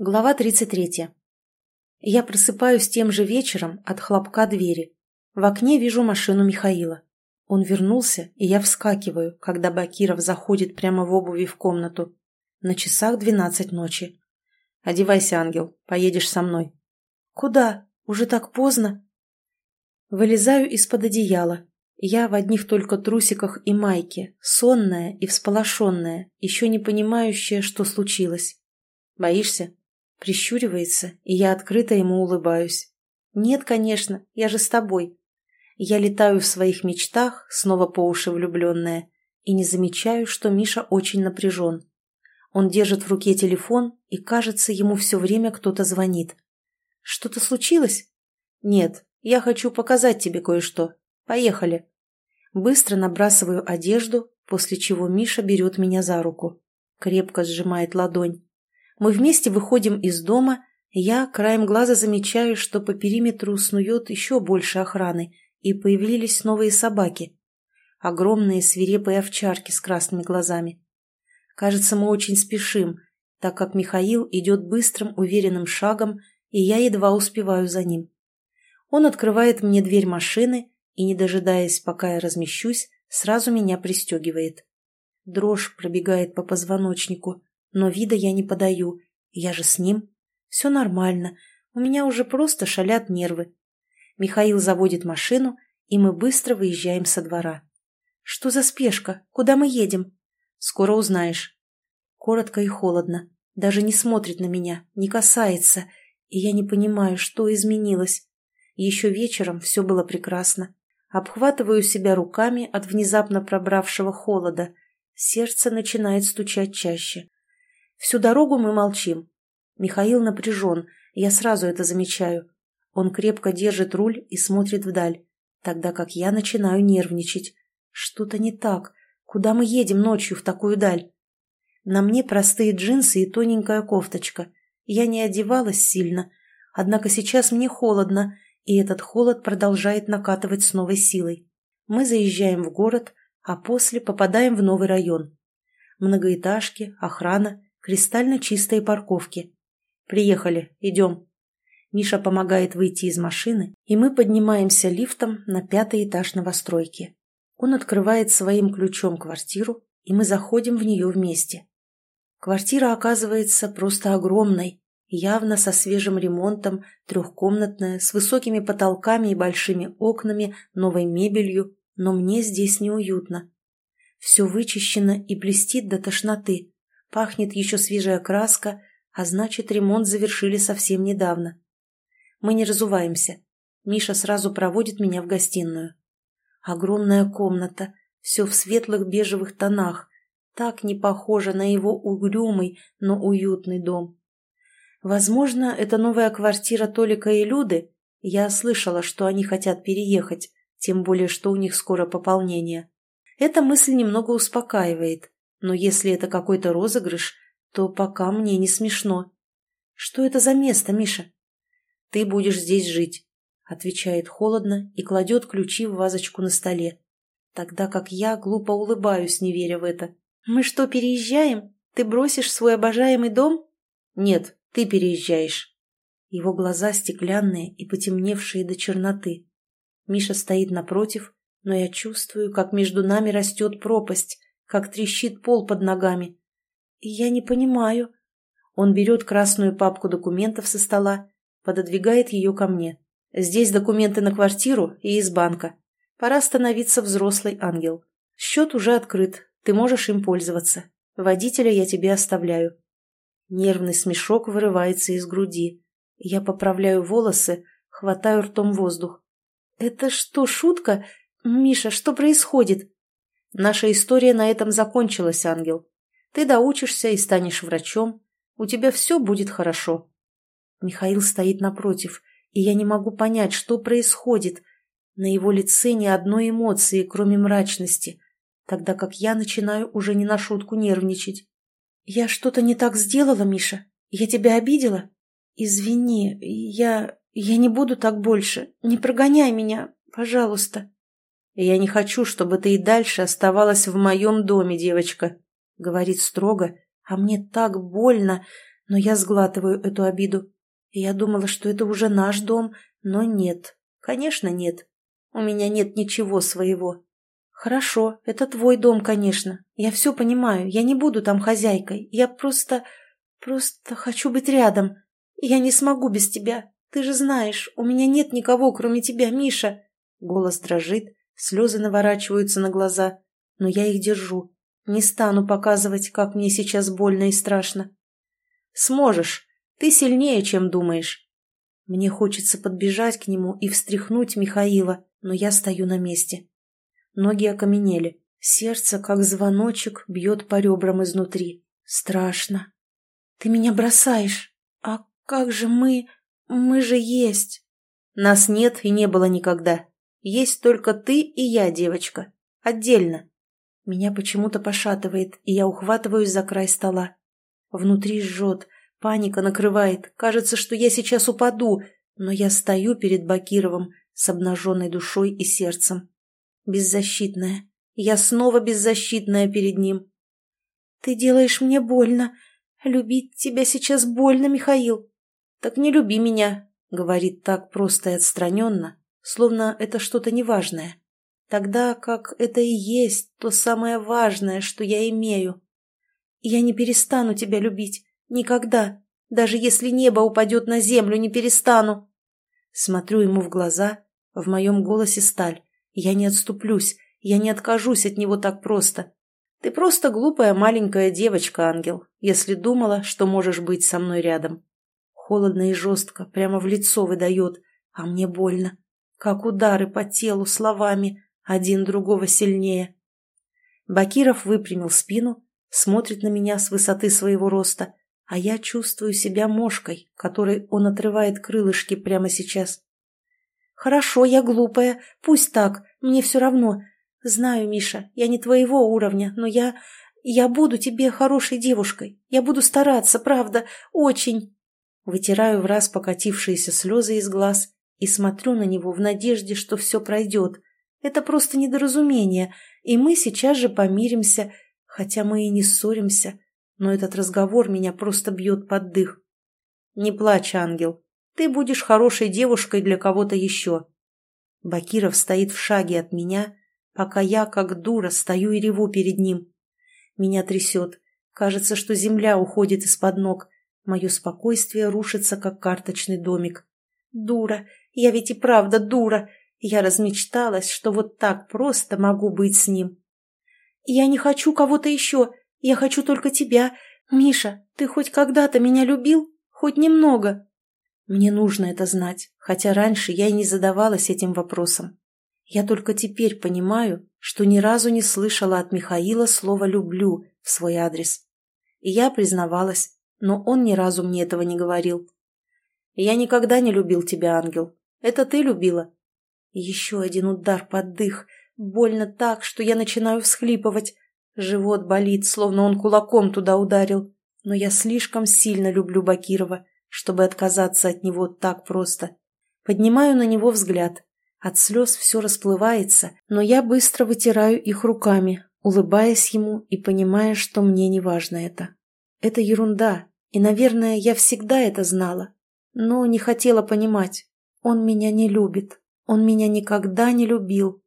Глава 33. Я просыпаюсь тем же вечером от хлопка двери. В окне вижу машину Михаила. Он вернулся, и я вскакиваю, когда Бакиров заходит прямо в обуви в комнату. На часах двенадцать ночи. «Одевайся, ангел, поедешь со мной». «Куда? Уже так поздно?» Вылезаю из-под одеяла. Я в одних только трусиках и майке, сонная и всполошенная, еще не понимающая, что случилось. «Боишься?» Прищуривается, и я открыто ему улыбаюсь. «Нет, конечно, я же с тобой». Я летаю в своих мечтах, снова по уши влюбленная, и не замечаю, что Миша очень напряжен. Он держит в руке телефон, и, кажется, ему все время кто-то звонит. «Что-то случилось?» «Нет, я хочу показать тебе кое-что. Поехали». Быстро набрасываю одежду, после чего Миша берет меня за руку. Крепко сжимает ладонь. Мы вместе выходим из дома, я краем глаза замечаю, что по периметру снует еще больше охраны, и появились новые собаки. Огромные свирепые овчарки с красными глазами. Кажется, мы очень спешим, так как Михаил идет быстрым, уверенным шагом, и я едва успеваю за ним. Он открывает мне дверь машины и, не дожидаясь, пока я размещусь, сразу меня пристегивает. Дрожь пробегает по позвоночнику но вида я не подаю. Я же с ним. Все нормально. У меня уже просто шалят нервы. Михаил заводит машину, и мы быстро выезжаем со двора. Что за спешка? Куда мы едем? Скоро узнаешь. Коротко и холодно. Даже не смотрит на меня, не касается. И я не понимаю, что изменилось. Еще вечером все было прекрасно. Обхватываю себя руками от внезапно пробравшего холода. Сердце начинает стучать чаще. Всю дорогу мы молчим. Михаил напряжен, я сразу это замечаю. Он крепко держит руль и смотрит вдаль, тогда как я начинаю нервничать. Что-то не так. Куда мы едем ночью в такую даль? На мне простые джинсы и тоненькая кофточка. Я не одевалась сильно, однако сейчас мне холодно, и этот холод продолжает накатывать с новой силой. Мы заезжаем в город, а после попадаем в новый район. Многоэтажки, охрана кристально чистые парковки. Приехали, идем. Миша помогает выйти из машины, и мы поднимаемся лифтом на пятый этаж новостройки. Он открывает своим ключом квартиру, и мы заходим в нее вместе. Квартира оказывается просто огромной, явно со свежим ремонтом, трехкомнатная, с высокими потолками и большими окнами, новой мебелью, но мне здесь неуютно. Все вычищено и блестит до тошноты. Пахнет еще свежая краска, а значит, ремонт завершили совсем недавно. Мы не разуваемся. Миша сразу проводит меня в гостиную. Огромная комната, все в светлых бежевых тонах, так не похоже на его угрюмый, но уютный дом. Возможно, это новая квартира Толика и Люды. Я слышала, что они хотят переехать, тем более, что у них скоро пополнение. Эта мысль немного успокаивает. Но если это какой-то розыгрыш, то пока мне не смешно. Что это за место, Миша? Ты будешь здесь жить, отвечает холодно и кладет ключи в вазочку на столе. Тогда как я глупо улыбаюсь, не веря в это. Мы что, переезжаем? Ты бросишь свой обожаемый дом? Нет, ты переезжаешь. Его глаза стеклянные и потемневшие до черноты. Миша стоит напротив, но я чувствую, как между нами растет пропасть, как трещит пол под ногами. я не понимаю. Он берет красную папку документов со стола, пододвигает ее ко мне. Здесь документы на квартиру и из банка. Пора становиться взрослый ангел. Счет уже открыт, ты можешь им пользоваться. Водителя я тебе оставляю. Нервный смешок вырывается из груди. Я поправляю волосы, хватаю ртом воздух. «Это что, шутка? Миша, что происходит?» Наша история на этом закончилась, ангел. Ты доучишься и станешь врачом. У тебя все будет хорошо. Михаил стоит напротив, и я не могу понять, что происходит. На его лице ни одной эмоции, кроме мрачности, тогда как я начинаю уже не на шутку нервничать. «Я что-то не так сделала, Миша? Я тебя обидела? Извини, я... я не буду так больше. Не прогоняй меня, пожалуйста». «Я не хочу, чтобы ты и дальше оставалась в моем доме, девочка», — говорит строго, а мне так больно, Но я сглатываю эту обиду. Я думала, что это уже наш дом, но нет. Конечно, нет. У меня нет ничего своего. Хорошо, это твой дом, конечно. Я все понимаю. Я не буду там хозяйкой. Я просто... просто хочу быть рядом. Я не смогу без тебя. Ты же знаешь, у меня нет никого, кроме тебя, Миша. Голос дрожит, слезы наворачиваются на глаза. Но я их держу. Не стану показывать, как мне сейчас больно и страшно. Сможешь. Ты сильнее, чем думаешь. Мне хочется подбежать к нему и встряхнуть Михаила, но я стою на месте. Ноги окаменели. Сердце, как звоночек, бьет по ребрам изнутри. Страшно. Ты меня бросаешь. А как же мы... Мы же есть. Нас нет и не было никогда. Есть только ты и я, девочка. Отдельно. Меня почему-то пошатывает, и я ухватываюсь за край стола. Внутри жжет, паника накрывает, кажется, что я сейчас упаду, но я стою перед Бакировым с обнаженной душой и сердцем. Беззащитная. Я снова беззащитная перед ним. «Ты делаешь мне больно. Любить тебя сейчас больно, Михаил». «Так не люби меня», — говорит так просто и отстраненно, словно это что-то неважное тогда как это и есть то самое важное, что я имею. Я не перестану тебя любить. Никогда. Даже если небо упадет на землю, не перестану. Смотрю ему в глаза, в моем голосе сталь. Я не отступлюсь, я не откажусь от него так просто. Ты просто глупая маленькая девочка, ангел, если думала, что можешь быть со мной рядом. Холодно и жестко, прямо в лицо выдает, а мне больно. Как удары по телу словами, один другого сильнее. Бакиров выпрямил спину, смотрит на меня с высоты своего роста, а я чувствую себя мошкой, которой он отрывает крылышки прямо сейчас. «Хорошо, я глупая, пусть так, мне все равно. Знаю, Миша, я не твоего уровня, но я... я буду тебе хорошей девушкой. Я буду стараться, правда, очень...» Вытираю в раз покатившиеся слезы из глаз и смотрю на него в надежде, что все пройдет, это просто недоразумение, и мы сейчас же помиримся, хотя мы и не ссоримся, но этот разговор меня просто бьет под дых. Не плачь, ангел, ты будешь хорошей девушкой для кого-то еще. Бакиров стоит в шаге от меня, пока я, как дура, стою и реву перед ним. Меня трясет. Кажется, что земля уходит из-под ног. Мое спокойствие рушится, как карточный домик. Дура! Я ведь и правда дура! Я размечталась, что вот так просто могу быть с ним. «Я не хочу кого-то еще. Я хочу только тебя. Миша, ты хоть когда-то меня любил? Хоть немного?» Мне нужно это знать, хотя раньше я и не задавалась этим вопросом. Я только теперь понимаю, что ни разу не слышала от Михаила слова «люблю» в свой адрес. И я признавалась, но он ни разу мне этого не говорил. «Я никогда не любил тебя, ангел. Это ты любила. Еще один удар под дых. Больно так, что я начинаю всхлипывать. Живот болит, словно он кулаком туда ударил. Но я слишком сильно люблю Бакирова, чтобы отказаться от него так просто. Поднимаю на него взгляд. От слез все расплывается, но я быстро вытираю их руками, улыбаясь ему и понимая, что мне не важно это. Это ерунда, и, наверное, я всегда это знала, но не хотела понимать. Он меня не любит. Он меня никогда не любил.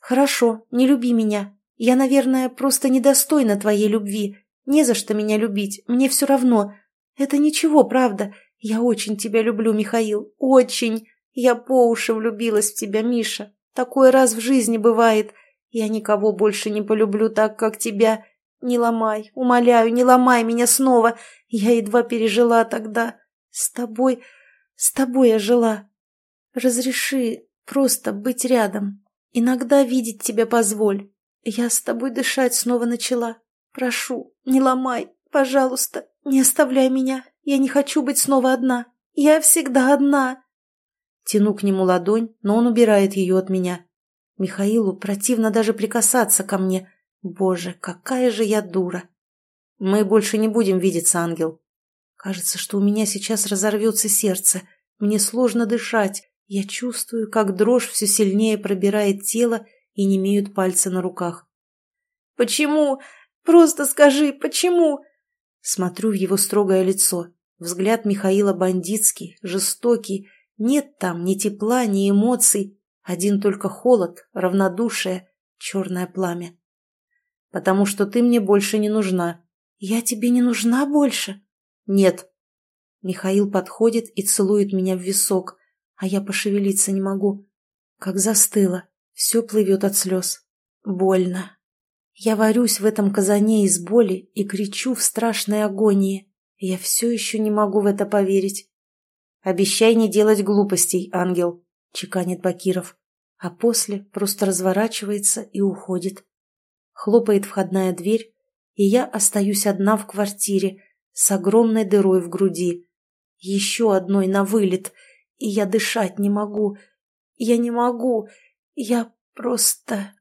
Хорошо, не люби меня. Я, наверное, просто недостойна твоей любви. Не за что меня любить, мне все равно. Это ничего, правда. Я очень тебя люблю, Михаил, очень. Я по уши влюбилась в тебя, Миша. Такое раз в жизни бывает. Я никого больше не полюблю так, как тебя. Не ломай, умоляю, не ломай меня снова. Я едва пережила тогда. С тобой, с тобой я жила. Разреши, Просто быть рядом. Иногда видеть тебя позволь. Я с тобой дышать снова начала. Прошу, не ломай, пожалуйста, не оставляй меня. Я не хочу быть снова одна. Я всегда одна. Тяну к нему ладонь, но он убирает ее от меня. Михаилу противно даже прикасаться ко мне. Боже, какая же я дура. Мы больше не будем видеться, ангел. Кажется, что у меня сейчас разорвется сердце. Мне сложно дышать. Я чувствую, как дрожь все сильнее пробирает тело и не имеют пальцы на руках. «Почему? Просто скажи, почему?» Смотрю в его строгое лицо. Взгляд Михаила бандитский, жестокий. Нет там ни тепла, ни эмоций. Один только холод, равнодушие, черное пламя. «Потому что ты мне больше не нужна». «Я тебе не нужна больше?» «Нет». Михаил подходит и целует меня в висок, а я пошевелиться не могу. Как застыло, все плывет от слез. Больно. Я варюсь в этом казане из боли и кричу в страшной агонии. Я все еще не могу в это поверить. «Обещай не делать глупостей, ангел», — чеканит Бакиров, а после просто разворачивается и уходит. Хлопает входная дверь, и я остаюсь одна в квартире с огромной дырой в груди. Еще одной на вылет, и я дышать не могу. Я не могу. Я просто